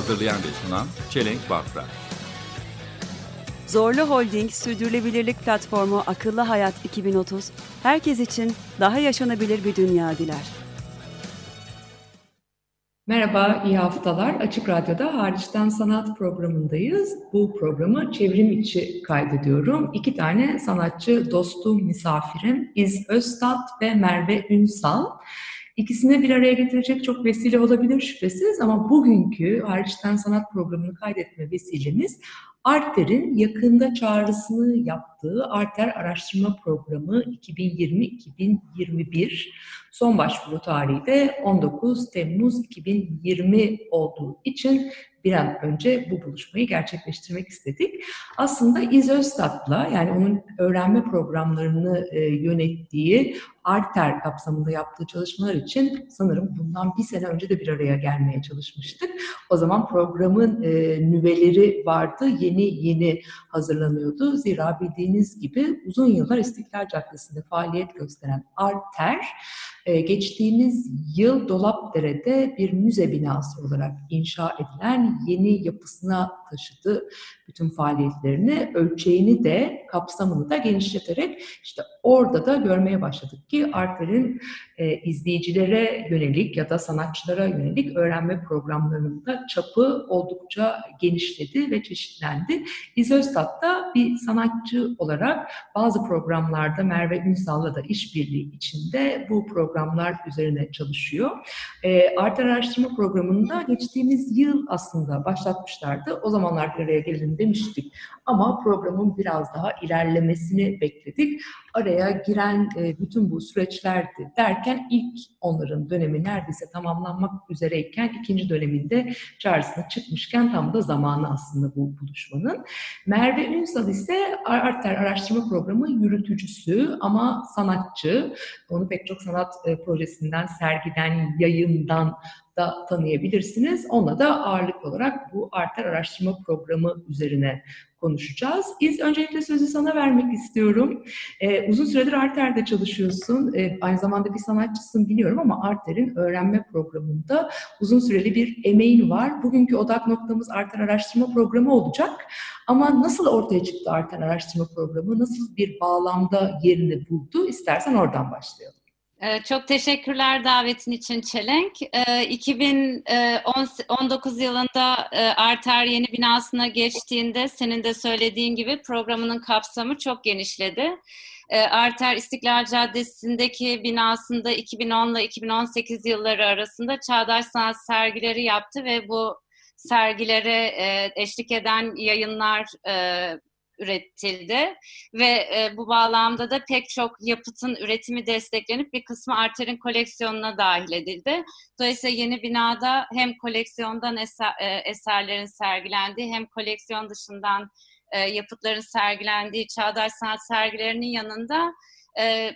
Hazırlayan ve sunan Çelenk Bafra. Zorlu Holding Sürdürülebilirlik Platformu Akıllı Hayat 2030, herkes için daha yaşanabilir bir dünya diler. Merhaba, iyi haftalar. Açık Radyo'da Hariçten Sanat programındayız. Bu programı çevrim içi kaydediyorum. İki tane sanatçı dostum, misafirim İz Öztat ve Merve Ünsal. İkisini bir araya getirecek çok vesile olabilir şüphesiz ama bugünkü Hariçten Sanat programını kaydetme vesilemiz Arter'in yakında çağrısını yaptığı Arter Araştırma Programı 2020-2021 son başvuru tarihi de 19 Temmuz 2020 olduğu için bir an önce bu buluşmayı gerçekleştirmek istedik. Aslında İz Öztat'la yani onun öğrenme programlarını e, yönettiği Arter kapsamında yaptığı çalışmalar için sanırım bundan bir sene önce de bir araya gelmeye çalışmıştık. O zaman programın e, nüveleri vardı, yeni yeni hazırlanıyordu. Zira bildiğiniz gibi uzun yıllar İstiklal Caddesi'nde faaliyet gösteren Arter, geçtiğimiz yıl Dolapdere'de bir müze binası olarak inşa edilen yeni yapısına taşıdı bütün faaliyetlerini, ölçeğini de kapsamını da genişleterek işte orada da görmeye başladık ki Arter'in e, izleyicilere yönelik ya da sanatçılara yönelik öğrenme programlarının da çapı oldukça genişledi ve çeşitlendi. İzöstat da bir sanatçı olarak bazı programlarda Merve Ünsal'la da işbirliği içinde bu programlar üzerine çalışıyor. E, Arter Araştırma Programı'nda geçtiğimiz yıl aslında başlatmışlardı. O zamanlar bir gelin demiştik ama programın biraz daha ilerlemesini bekledik. Araya giren e, bütün bu süreçlerdi derken ilk onların dönemi neredeyse tamamlanmak üzereyken ikinci döneminde çağrısına çıkmışken tam da zamanı aslında bu buluşmanın. Merve Ünsal ise Arter Araştırma Programı yürütücüsü ama sanatçı. Onu pek çok sanat e, projesinden, sergiden, yayından da tanıyabilirsiniz. Ona da ağırlık olarak bu Arter Araştırma Programı üzerine konuşacağız. İz öncelikle sözü sana vermek istiyorum. Ee, uzun süredir Arter'de çalışıyorsun. Ee, aynı zamanda bir sanatçısın biliyorum ama Arter'in öğrenme programında uzun süreli bir emeğin var. Bugünkü odak noktamız Arter Araştırma Programı olacak. Ama nasıl ortaya çıktı Arter Araştırma Programı? Nasıl bir bağlamda yerini buldu? İstersen oradan başlayalım. Ee, Çok teşekkürler davetin için Çelenk. Ee, 2019 yılında e, Arter yeni binasına geçtiğinde senin de söylediğin gibi programının kapsamı çok genişledi. Ee, Arter İstiklal Caddesi'ndeki binasında 2010 ile 2018 yılları arasında çağdaş sanat sergileri yaptı ve bu sergilere e, eşlik eden yayınlar e, üretildi ve e, bu bağlamda da pek çok yapıtın üretimi desteklenip bir kısmı Arter'in koleksiyonuna dahil edildi. Dolayısıyla yeni binada hem koleksiyondan eser, e, eserlerin sergilendiği hem koleksiyon dışından e, yapıtların sergilendiği çağdaş sanat sergilerinin yanında e,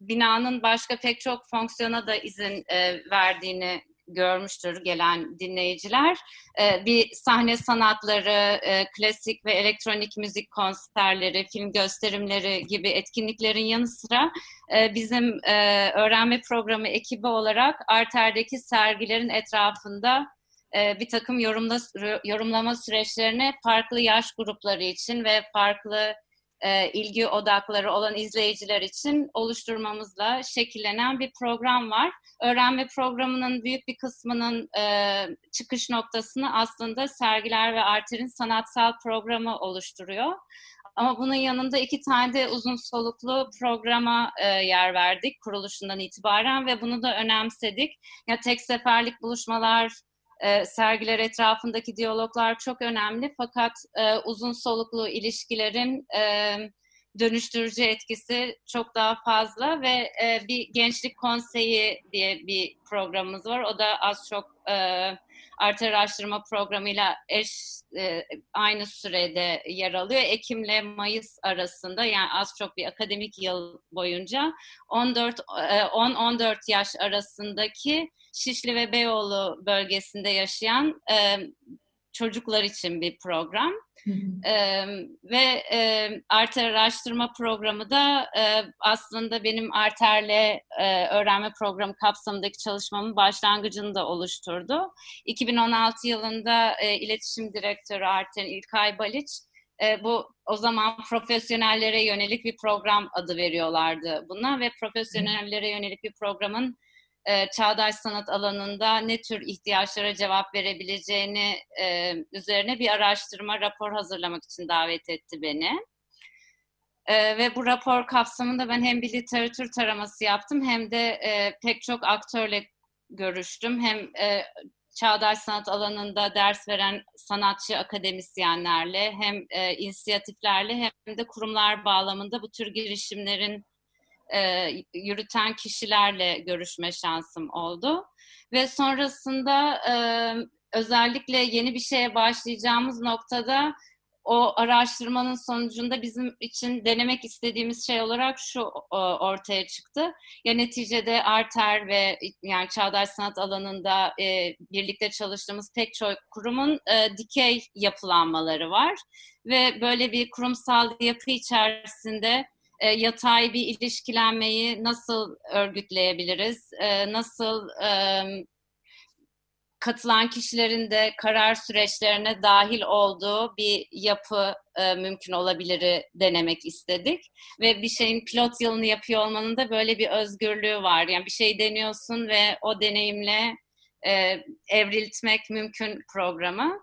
binanın başka pek çok fonksiyona da izin e, verdiğini görmüştür gelen dinleyiciler. Ee, bir sahne sanatları, e, klasik ve elektronik müzik konserleri, film gösterimleri gibi etkinliklerin yanı sıra e, bizim e, öğrenme programı ekibi olarak Arter'deki sergilerin etrafında bir takım yorumla, yorumlama süreçlerini farklı yaş grupları için ve farklı e, ilgi odakları olan izleyiciler için oluşturmamızla şekillenen bir program var. Öğrenme programının büyük bir kısmının e, çıkış noktasını aslında sergiler ve Arter'in sanatsal programı oluşturuyor. Ama bunun yanında iki tane de uzun soluklu programa e, yer verdik kuruluşundan itibaren ve bunu da önemsedik. Ya tek seferlik buluşmalar e, sergiler etrafındaki diyaloglar çok önemli. Fakat e, uzun soluklu ilişkilerin e, dönüştürücü etkisi çok daha fazla ve e, bir gençlik konseyi diye bir programımız var. O da az çok e, artı araştırma programıyla eş e, aynı sürede yer alıyor. Ekim'le Mayıs arasında yani az çok bir akademik yıl boyunca 14 10-14 yaş arasındaki Şişli ve Beyoğlu bölgesinde yaşayan e, çocuklar için bir program. Ee, ve e, arter araştırma programı da e, aslında benim arterle e, öğrenme programı kapsamındaki çalışmamın başlangıcını da oluşturdu. 2016 yılında e, iletişim direktörü Arter'in İlkay Baliç e, bu o zaman profesyonellere yönelik bir program adı veriyorlardı buna ve profesyonellere yönelik bir programın e, çağdaş sanat alanında ne tür ihtiyaçlara cevap verebileceğini e, üzerine bir araştırma rapor hazırlamak için davet etti beni. E, ve bu rapor kapsamında ben hem bir literatür taraması yaptım hem de e, pek çok aktörle görüştüm. Hem e, çağdaş sanat alanında ders veren sanatçı akademisyenlerle hem e, inisiyatiflerle hem de kurumlar bağlamında bu tür girişimlerin e, yürüten kişilerle görüşme şansım oldu. Ve sonrasında e, özellikle yeni bir şeye başlayacağımız noktada o araştırmanın sonucunda bizim için denemek istediğimiz şey olarak şu ortaya çıktı. Ya neticede arter ve yani çağdaş sanat alanında e, birlikte çalıştığımız pek çok kurumun e, dikey yapılanmaları var ve böyle bir kurumsal yapı içerisinde e, yatay bir ilişkilenmeyi nasıl örgütleyebiliriz? E, nasıl e, katılan kişilerin de karar süreçlerine dahil olduğu bir yapı e, mümkün olabilir denemek istedik. Ve bir şeyin pilot yılını yapıyor olmanın da böyle bir özgürlüğü var. Yani bir şey deniyorsun ve o deneyimle e, evriltmek mümkün programı.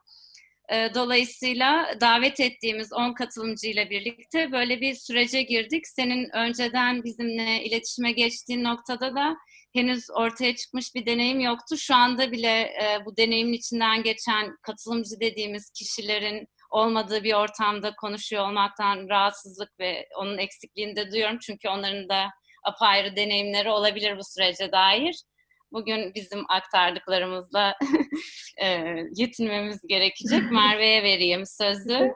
E, dolayısıyla davet ettiğimiz 10 katılımcıyla birlikte böyle bir sürece girdik. Senin önceden bizimle iletişime geçtiğin noktada da henüz ortaya çıkmış bir deneyim yoktu. Şu anda bile e, bu deneyimin içinden geçen katılımcı dediğimiz kişilerin olmadığı bir ortamda konuşuyor olmaktan rahatsızlık ve onun eksikliğini de duyuyorum. Çünkü onların da apayrı deneyimleri olabilir bu sürece dair bugün bizim aktardıklarımızla e, yetinmemiz gerekecek. Merve'ye vereyim sözü.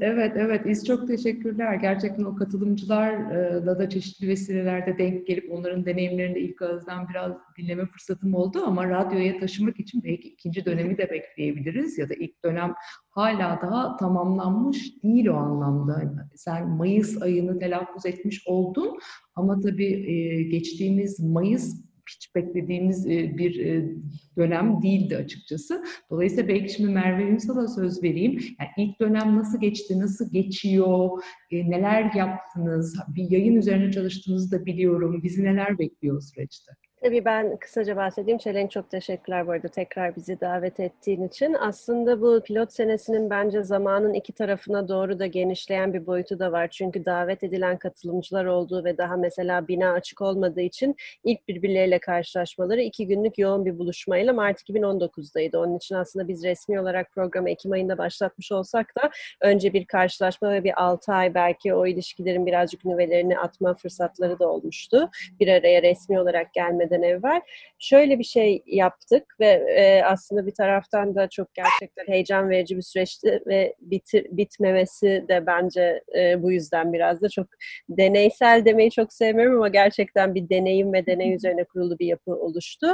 Evet, evet. İz çok teşekkürler. Gerçekten o katılımcılarla da çeşitli vesilelerde denk gelip onların deneyimlerini de ilk ağızdan biraz dinleme fırsatım oldu ama radyoya taşımak için belki ikinci dönemi de bekleyebiliriz ya da ilk dönem hala daha tamamlanmış değil o anlamda. Sen Mayıs ayını telaffuz etmiş oldun ama tabii geçtiğimiz Mayıs hiç beklediğimiz e, bir e, dönem değildi açıkçası. Dolayısıyla belki şimdi Merve Ünsal'a söz vereyim. Yani ilk dönem nasıl geçti, nasıl geçiyor, e, neler yaptınız, bir yayın üzerine çalıştığınızı da biliyorum. Bizi neler bekliyor süreçte? Tabii ben kısaca bahsedeyim. Çelenk çok teşekkürler bu arada tekrar bizi davet ettiğin için. Aslında bu pilot senesinin bence zamanın iki tarafına doğru da genişleyen bir boyutu da var. Çünkü davet edilen katılımcılar olduğu ve daha mesela bina açık olmadığı için ilk birbirleriyle karşılaşmaları iki günlük yoğun bir buluşmayla Mart 2019'daydı. Onun için aslında biz resmi olarak programı Ekim ayında başlatmış olsak da önce bir karşılaşma ve bir altı ay belki o ilişkilerin birazcık nüvelerini atma fırsatları da olmuştu. Bir araya resmi olarak gelmedi gelmeden evvel şöyle bir şey yaptık ve e, aslında bir taraftan da çok gerçekten heyecan verici bir süreçti ve bitir, bitmemesi de bence e, bu yüzden biraz da çok deneysel demeyi çok sevmiyorum ama gerçekten bir deneyim ve deney üzerine kurulu bir yapı oluştu.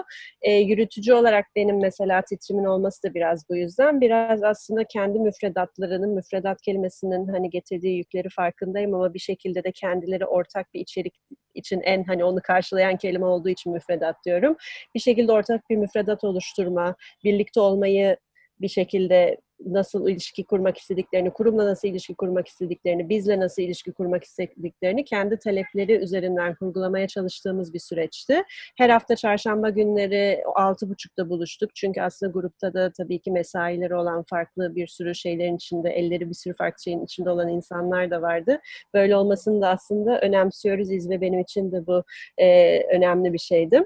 E, yürütücü olarak benim mesela titrimin olması da biraz bu yüzden. Biraz aslında kendi müfredatlarının, müfredat kelimesinin hani getirdiği yükleri farkındayım ama bir şekilde de kendileri ortak bir içerik için en hani onu karşılayan kelime olduğu için müfredat diyorum. Bir şekilde ortak bir müfredat oluşturma, birlikte olmayı bir şekilde nasıl ilişki kurmak istediklerini, kurumla nasıl ilişki kurmak istediklerini, bizle nasıl ilişki kurmak istediklerini kendi talepleri üzerinden kurgulamaya çalıştığımız bir süreçti. Her hafta çarşamba günleri altı buçukta buluştuk. Çünkü aslında grupta da tabii ki mesaileri olan farklı bir sürü şeylerin içinde, elleri bir sürü farklı şeyin içinde olan insanlar da vardı. Böyle olmasını da aslında önemsiyoruz. İzle benim için de bu e, önemli bir şeydi.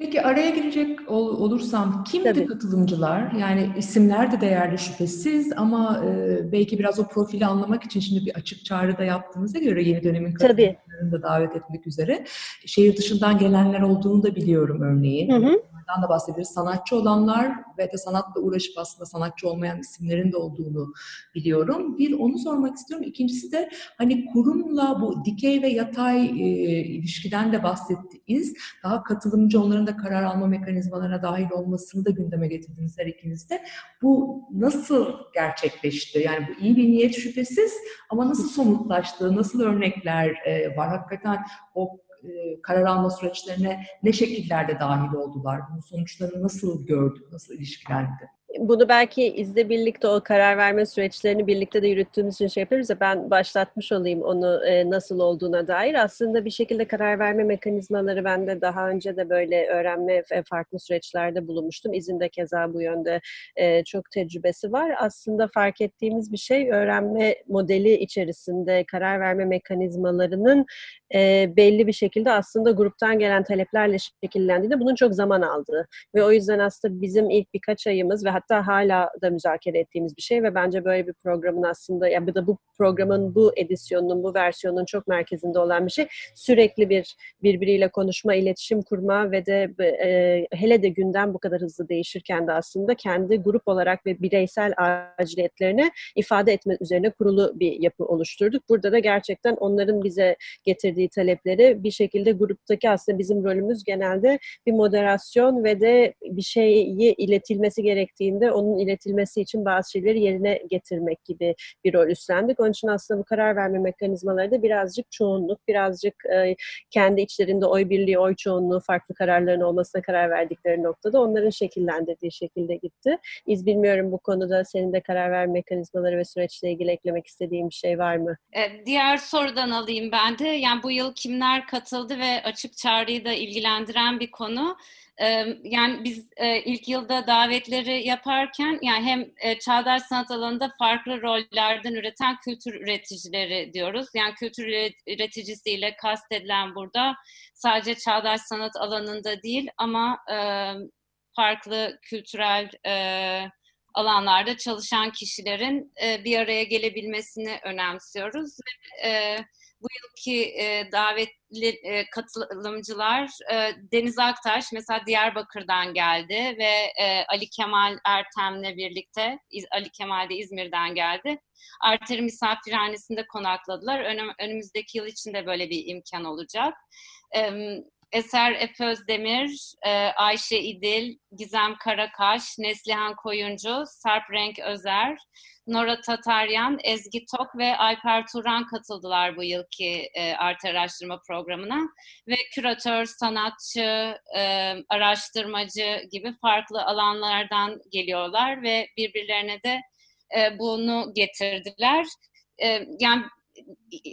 Peki araya girecek ol- olursam kimdi Tabii. katılımcılar? Yani isimler de değerli şüphesiz ama e, belki biraz o profili anlamak için şimdi bir açık çağrı da yaptığınıza göre yeni dönemin katılımcılarını da davet etmek üzere. Şehir dışından gelenler olduğunu da biliyorum örneğin. Hı hı. Da bahsederiz. Sanatçı olanlar ve de sanatla uğraşıp aslında sanatçı olmayan isimlerin de olduğunu biliyorum. Bir onu sormak istiyorum. İkincisi de hani kurumla bu dikey ve yatay e, ilişkiden de bahsettiniz. Daha katılımcı onların da karar alma mekanizmalarına dahil olmasını da gündeme getirdiniz her ikiniz de. Bu nasıl gerçekleşti? Yani bu iyi bir niyet şüphesiz ama nasıl somutlaştı? Nasıl örnekler e, var? Hakikaten o e, karar alma süreçlerine ne şekillerde dahil oldular? Bunun sonuçlarını nasıl gördük? Nasıl ilişkilendi? Bunu belki izle birlikte o karar verme süreçlerini birlikte de yürüttüğümüz için şey yapıyoruz ya ben başlatmış olayım onu e, nasıl olduğuna dair. Aslında bir şekilde karar verme mekanizmaları ben de daha önce de böyle öğrenme farklı süreçlerde bulunmuştum. İzin de keza bu yönde e, çok tecrübesi var. Aslında fark ettiğimiz bir şey öğrenme modeli içerisinde karar verme mekanizmalarının e, belli bir şekilde aslında gruptan gelen taleplerle şekillendiğinde bunun çok zaman aldığı ve o yüzden aslında bizim ilk birkaç ayımız ve hatta hala da müzakere ettiğimiz bir şey ve bence böyle bir programın aslında ya bir de bu programın bu edisyonunun bu versiyonun çok merkezinde olan bir şey sürekli bir birbiriyle konuşma, iletişim kurma ve de e, hele de gündem bu kadar hızlı değişirken de aslında kendi grup olarak ve bireysel aciliyetlerini ifade etme üzerine kurulu bir yapı oluşturduk. Burada da gerçekten onların bize getirdiği talepleri bir şekilde gruptaki aslında bizim rolümüz genelde bir moderasyon ve de bir şeyi iletilmesi gerektiğinde onun iletilmesi için bazı şeyleri yerine getirmek gibi bir rol üstlendik. Onun için aslında bu karar verme mekanizmaları da birazcık çoğunluk, birazcık e, kendi içlerinde oy birliği, oy çoğunluğu, farklı kararların olmasına karar verdikleri noktada onların şekillendirdiği şekilde gitti. İz bilmiyorum bu konuda senin de karar verme mekanizmaları ve süreçle ilgili eklemek istediğin bir şey var mı? E, diğer sorudan alayım ben de. Yani bu yıl kimler katıldı ve açık çağrıyı da ilgilendiren bir konu. Yani biz ilk yılda davetleri yaparken yani hem çağdaş sanat alanında farklı rollerden üreten kültür üreticileri diyoruz. Yani kültür üreticisiyle kastedilen burada sadece çağdaş sanat alanında değil ama farklı kültürel alanlarda çalışan kişilerin bir araya gelebilmesini önemsiyoruz. E, bu yılki e, davetli e, katılımcılar e, Deniz Aktaş mesela Diyarbakır'dan geldi ve e, Ali Kemal Ertem'le birlikte İz, Ali Kemal de İzmir'den geldi. Arter'i misafirhanesinde konakladılar. Önüm, önümüzdeki yıl için de böyle bir imkan olacak. E, Eser Efe Özdemir, e, Ayşe İdil, Gizem Karakaş, Neslihan Koyuncu, Sarp Renk Özer, Nora Tataryan, Ezgi Tok ve Alper Turan katıldılar bu yılki e, art araştırma programına. Ve küratör, sanatçı, e, araştırmacı gibi farklı alanlardan geliyorlar ve birbirlerine de e, bunu getirdiler. Yani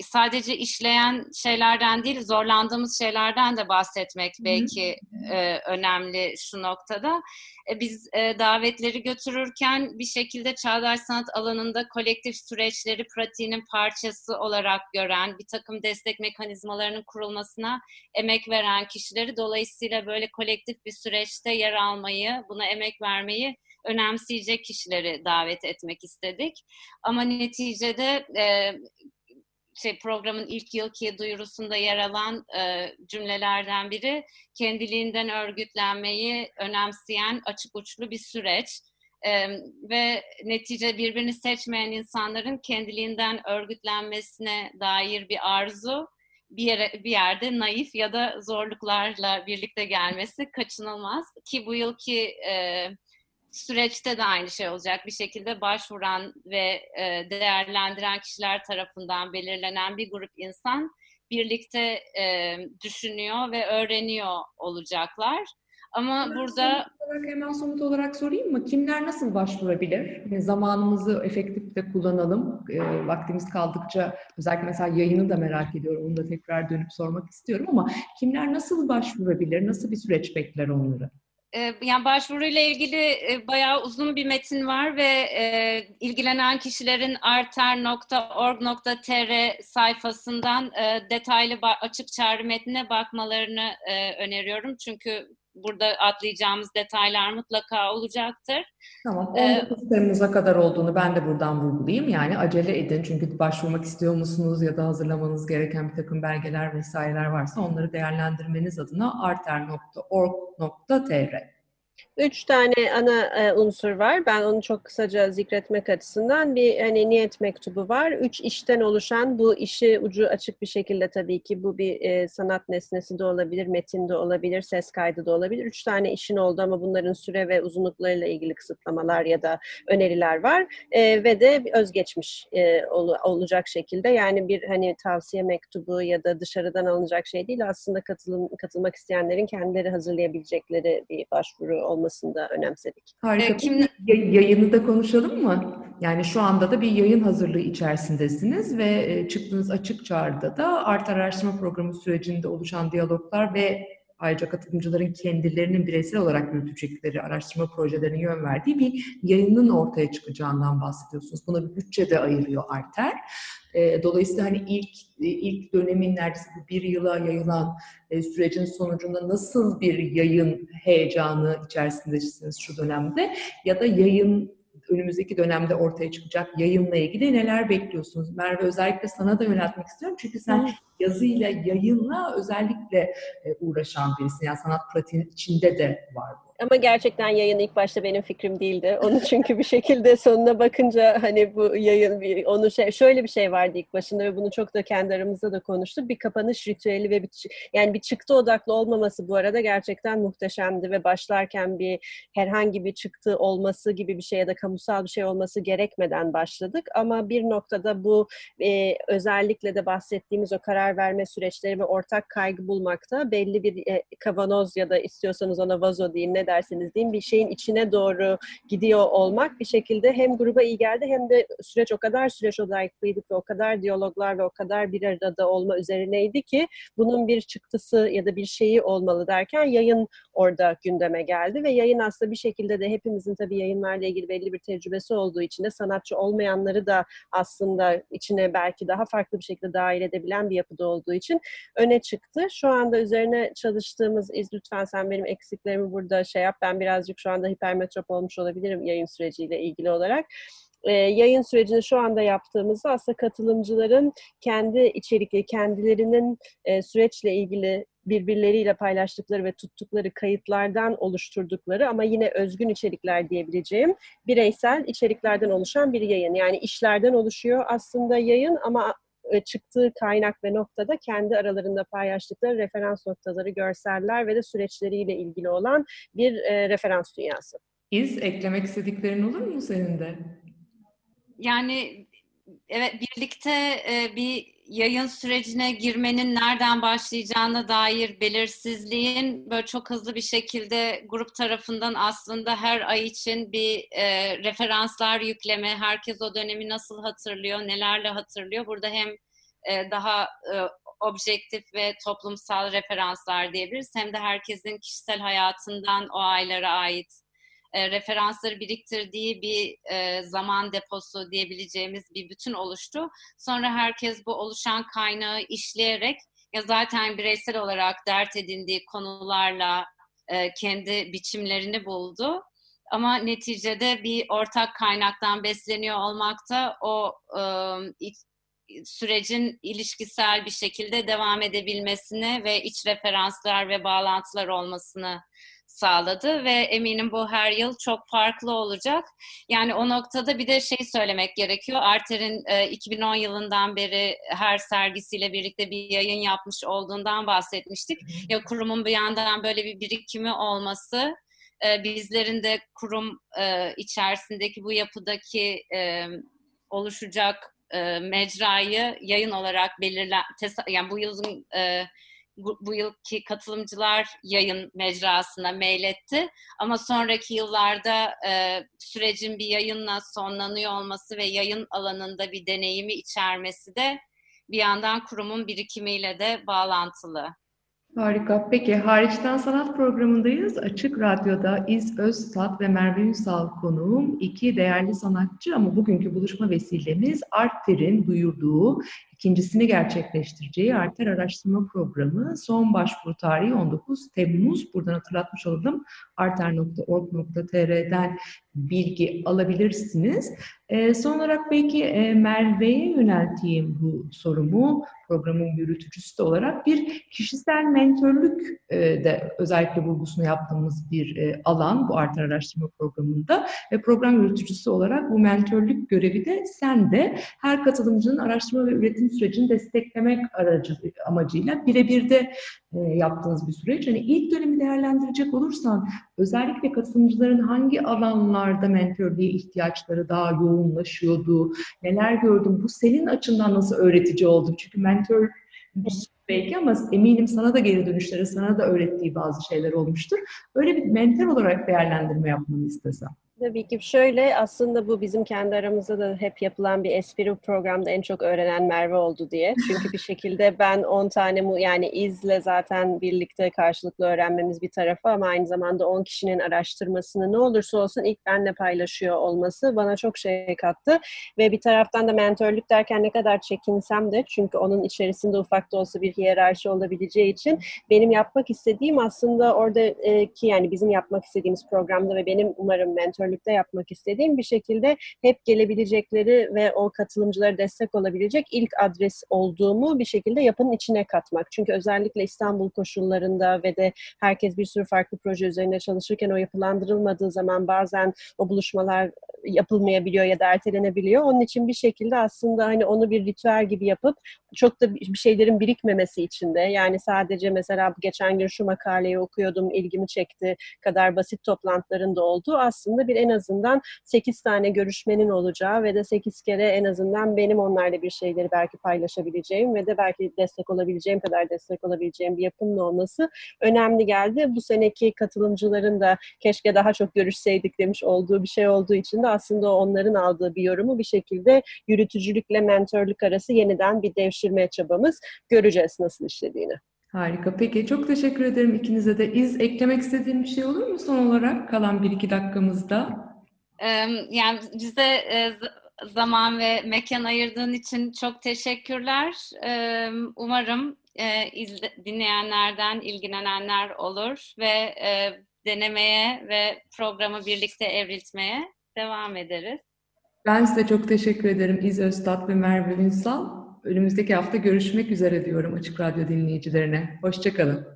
sadece işleyen şeylerden değil, zorlandığımız şeylerden de bahsetmek belki e, önemli şu noktada. E, biz e, davetleri götürürken bir şekilde çağdaş sanat alanında kolektif süreçleri pratiğinin parçası olarak gören, bir takım destek mekanizmalarının kurulmasına emek veren kişileri dolayısıyla böyle kolektif bir süreçte yer almayı, buna emek vermeyi önemseyecek kişileri davet etmek istedik. Ama neticede e, şey programın ilk yılki duyurusunda yer alan e, cümlelerden biri kendiliğinden örgütlenmeyi önemseyen açık uçlu bir süreç. E, ve netice birbirini seçmeyen insanların kendiliğinden örgütlenmesine dair bir arzu bir yere bir yerde naif ya da zorluklarla birlikte gelmesi kaçınılmaz ki bu yılki e, süreçte de aynı şey olacak. Bir şekilde başvuran ve e, değerlendiren kişiler tarafından belirlenen bir grup insan birlikte e, düşünüyor ve öğreniyor olacaklar. Ama hemen burada somut olarak, hemen somut olarak sorayım mı? Kimler nasıl başvurabilir? Yani zamanımızı efektif de kullanalım. E, vaktimiz kaldıkça özellikle mesela yayını da merak ediyorum. Onu da tekrar dönüp sormak istiyorum ama kimler nasıl başvurabilir? Nasıl bir süreç bekler onları? Yani başvuruyla ilgili bayağı uzun bir metin var ve e, ilgilenen kişilerin arter.org.tr sayfasından e, detaylı açık çağrı metnine bakmalarını e, öneriyorum. Çünkü burada atlayacağımız detaylar mutlaka olacaktır. Tamam. Ee, 19 Temmuz'a kadar olduğunu ben de buradan vurgulayayım. Yani acele edin çünkü başvurmak istiyor musunuz ya da hazırlamanız gereken bir takım belgeler vesaireler varsa onları değerlendirmeniz adına arter.org.tr Üç tane ana e, unsur var. Ben onu çok kısaca zikretmek açısından bir hani niyet mektubu var. Üç işten oluşan bu işi ucu açık bir şekilde tabii ki bu bir e, sanat nesnesi de olabilir, metin de olabilir, ses kaydı da olabilir. Üç tane işin oldu ama bunların süre ve uzunluklarıyla ilgili kısıtlamalar ya da öneriler var. E, ve de özgeçmiş e, ol- olacak şekilde yani bir hani tavsiye mektubu ya da dışarıdan alınacak şey değil aslında katılım, katılmak isteyenlerin kendileri hazırlayabilecekleri bir başvuru olmasını da önemsedik. Harika. Kim- Yay- Yayını da konuşalım mı? Yani şu anda da bir yayın hazırlığı içerisindesiniz ve e, çıktığınız açık çağrıda da art araştırma programı sürecinde oluşan diyaloglar ve ayrıca katılımcıların kendilerinin bireysel olarak yürütecekleri araştırma projelerine yön verdiği bir yayının ortaya çıkacağından bahsediyorsunuz. Buna bir bütçe de ayırıyor Arter. E, Dolayısıyla hani ilk e, ilk dönemin neredeyse bir yıla yayılan e, sürecin sonucunda nasıl bir yayın heyecanı içerisindesiniz şu dönemde ya da yayın önümüzdeki dönemde ortaya çıkacak yayınla ilgili neler bekliyorsunuz? Merve özellikle sana da yöneltmek istiyorum çünkü sen yazıyla, yayınla özellikle e, uğraşan birisin. Yani sanat pratiğinin içinde de var bu. Ama gerçekten yayın ilk başta benim fikrim değildi. Onu çünkü bir şekilde sonuna bakınca hani bu yayın bir onu şey şöyle bir şey vardı ilk başında ve bunu çok da kendi aramızda da konuştuk. Bir kapanış ritüeli ve bir yani bir çıktı odaklı olmaması bu arada gerçekten muhteşemdi ve başlarken bir herhangi bir çıktı olması gibi bir şey ya da kamusal bir şey olması gerekmeden başladık. Ama bir noktada bu e, özellikle de bahsettiğimiz o karar verme süreçleri ve ortak kaygı bulmakta belli bir e, kavanoz ya da istiyorsanız ona vazo deyin ne derseniz deyin bir şeyin içine doğru gidiyor olmak bir şekilde hem gruba iyi geldi hem de süreç o kadar süreç odaklıydık ve o kadar diyaloglar ve o kadar bir arada olma üzerineydi ki bunun bir çıktısı ya da bir şeyi olmalı derken yayın orada gündeme geldi ve yayın aslında bir şekilde de hepimizin tabii yayınlarla ilgili belli bir tecrübesi olduğu için de sanatçı olmayanları da aslında içine belki daha farklı bir şekilde dahil edebilen bir yapıda olduğu için öne çıktı. Şu anda üzerine çalıştığımız iz lütfen sen benim eksiklerimi burada şey yap. Ben birazcık şu anda hipermetrop olmuş olabilirim yayın süreciyle ilgili olarak. Ee, yayın sürecini şu anda yaptığımızda aslında katılımcıların kendi içerikli, kendilerinin e, süreçle ilgili birbirleriyle paylaştıkları ve tuttukları kayıtlardan oluşturdukları ama yine özgün içerikler diyebileceğim bireysel içeriklerden oluşan bir yayın. Yani işlerden oluşuyor aslında yayın ama e, çıktığı kaynak ve noktada kendi aralarında paylaştıkları referans noktaları, görseller ve de süreçleriyle ilgili olan bir e, referans dünyası. İz eklemek istediklerin olur mu senin de? Yani evet birlikte e, bir yayın sürecine girmenin nereden başlayacağına dair belirsizliğin böyle çok hızlı bir şekilde grup tarafından aslında her ay için bir e, referanslar yükleme, herkes o dönemi nasıl hatırlıyor, nelerle hatırlıyor. Burada hem e, daha e, objektif ve toplumsal referanslar diyebiliriz hem de herkesin kişisel hayatından o aylara ait e, referansları biriktirdiği bir e, zaman deposu diyebileceğimiz bir bütün oluştu. Sonra herkes bu oluşan kaynağı işleyerek ya zaten bireysel olarak dert edindiği konularla e, kendi biçimlerini buldu. Ama neticede bir ortak kaynaktan besleniyor olmakta o e, sürecin ilişkisel bir şekilde devam edebilmesini ve iç referanslar ve bağlantılar olmasını sağladı ve eminim bu her yıl çok farklı olacak. Yani o noktada bir de şey söylemek gerekiyor. Arter'in e, 2010 yılından beri her sergisiyle birlikte bir yayın yapmış olduğundan bahsetmiştik. Ya kurumun bir yandan böyle bir birikimi olması, e, bizlerin de kurum e, içerisindeki bu yapıdaki e, oluşacak e, mecrayı yayın olarak belirlen, yani bu yılın e, bu, bu yılki katılımcılar yayın mecrasına meyletti. Ama sonraki yıllarda e, sürecin bir yayınla sonlanıyor olması ve yayın alanında bir deneyimi içermesi de bir yandan kurumun birikimiyle de bağlantılı. Harika. Peki hariçten sanat programındayız. Açık Radyo'da İz Öztat ve Merve Ünsal konuğum. iki değerli sanatçı ama bugünkü buluşma vesilemiz Artter'in duyurduğu ikincisini gerçekleştireceği Arter Araştırma Programı son başvuru tarihi 19 Temmuz. Buradan hatırlatmış olalım. arter.org.tr'den bilgi alabilirsiniz. E, son olarak belki e, Merve'ye yönelteyim bu sorumu programın yürütücüsü de olarak bir kişisel mentörlük e, de özellikle vurgusunu yaptığımız bir e, alan bu Arter Araştırma Programı'nda ve program yürütücüsü olarak bu mentörlük görevi de sen de her katılımcının araştırma ve üretim sürecini desteklemek aracı amacıyla birebir de e, yaptığınız bir süreç. Hani ilk dönemi değerlendirecek olursan özellikle katılımcıların hangi alanlarda mentörlüğe ihtiyaçları daha yoğunlaşıyordu, neler gördün, bu senin açından nasıl öğretici oldu? Çünkü mentör belki ama eminim sana da geri dönüşleri, sana da öğrettiği bazı şeyler olmuştur. Öyle bir mentor olarak değerlendirme yapmanı istesem. Tabii ki şöyle aslında bu bizim kendi aramızda da hep yapılan bir espri programda en çok öğrenen Merve oldu diye. Çünkü bir şekilde ben 10 tane mu yani izle zaten birlikte karşılıklı öğrenmemiz bir tarafa ama aynı zamanda 10 kişinin araştırmasını ne olursa olsun ilk benle paylaşıyor olması bana çok şey kattı. Ve bir taraftan da mentörlük derken ne kadar çekinsem de çünkü onun içerisinde ufak da olsa bir hiyerarşi olabileceği için benim yapmak istediğim aslında oradaki yani bizim yapmak istediğimiz programda ve benim umarım mentör mentorlukta yapmak istediğim bir şekilde hep gelebilecekleri ve o katılımcılara destek olabilecek ilk adres olduğumu bir şekilde yapının içine katmak. Çünkü özellikle İstanbul koşullarında ve de herkes bir sürü farklı proje üzerine çalışırken o yapılandırılmadığı zaman bazen o buluşmalar yapılmayabiliyor ya da ertelenebiliyor. Onun için bir şekilde aslında hani onu bir ritüel gibi yapıp çok da bir şeylerin birikmemesi için de yani sadece mesela geçen gün şu makaleyi okuyordum ilgimi çekti kadar basit toplantıların da olduğu aslında bir en azından 8 tane görüşmenin olacağı ve de 8 kere en azından benim onlarla bir şeyleri belki paylaşabileceğim ve de belki destek olabileceğim kadar destek olabileceğim bir yapının olması önemli geldi. Bu seneki katılımcıların da keşke daha çok görüşseydik demiş olduğu bir şey olduğu için de aslında onların aldığı bir yorumu bir şekilde yürütücülükle mentörlük arası yeniden bir devşirme çabamız göreceğiz nasıl işlediğini. Harika. Peki çok teşekkür ederim ikinize de. İz eklemek istediğim bir şey olur mu son olarak kalan bir iki dakikamızda? Yani bize zaman ve mekan ayırdığın için çok teşekkürler. Umarım dinleyenlerden ilgilenenler olur ve denemeye ve programı birlikte evriltmeye devam ederiz. Ben size çok teşekkür ederim İz Öztat ve Merve Ünsal. Önümüzdeki hafta görüşmek üzere diyorum Açık Radyo dinleyicilerine. Hoşçakalın.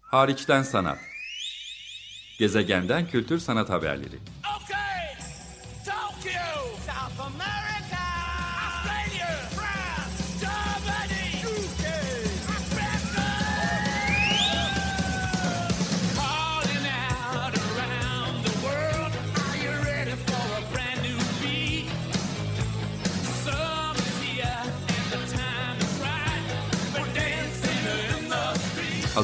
Hariçten Sanat Gezegenden Kültür Sanat Haberleri